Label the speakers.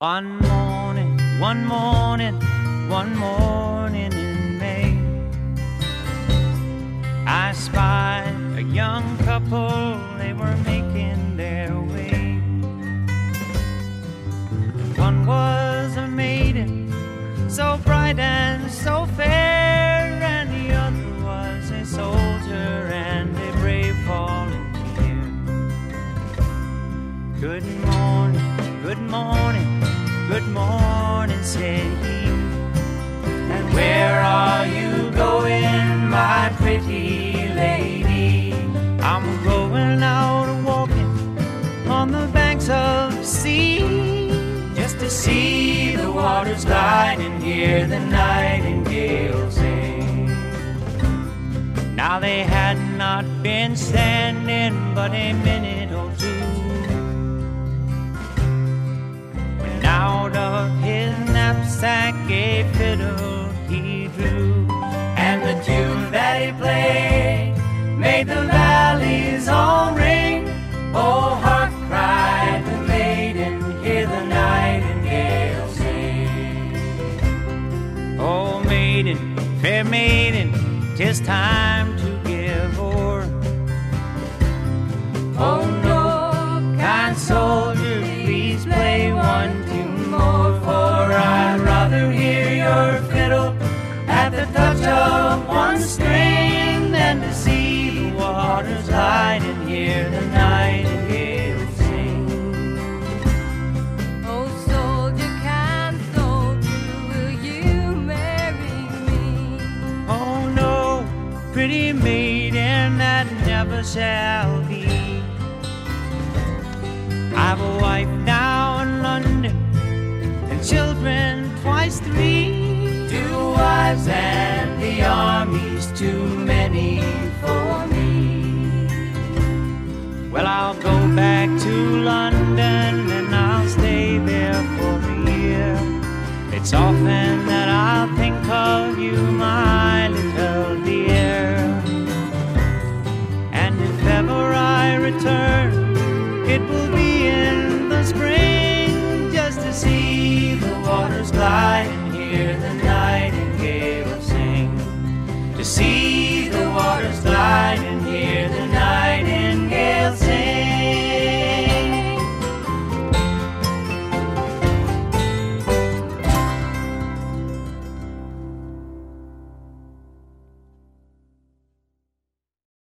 Speaker 1: One morning, one morning, one morning in May, I spied a young couple, they were making their way. One was a maiden, so bright and so fair, and the other was a soldier and a brave volunteer. Good morning, good morning. Good morning, said he. And where are you going, my pretty lady? I'm going out walking on the banks of the sea, just to see the waters glide and hear the nightingale sing. Now they had not been standing but a minute a fiddle he drew, and the tune that he played made the valleys all ring. Oh, hark! cried the maiden, hear the nightingale sing. Oh, maiden, fair maiden, tis time to give o'er. Oh Hear your fiddle at the touch of one string than to see the waters glide and hear the nightingale sing.
Speaker 2: Oh, soldier, kind soldier, will you marry me?
Speaker 1: Oh no, pretty maiden, that never shall be. I've a wife now I'll go back to London and I'll stay there for a year. It's often that I think of you, my little dear. And if ever I return, it will be in the spring just to see the waters glide and hear the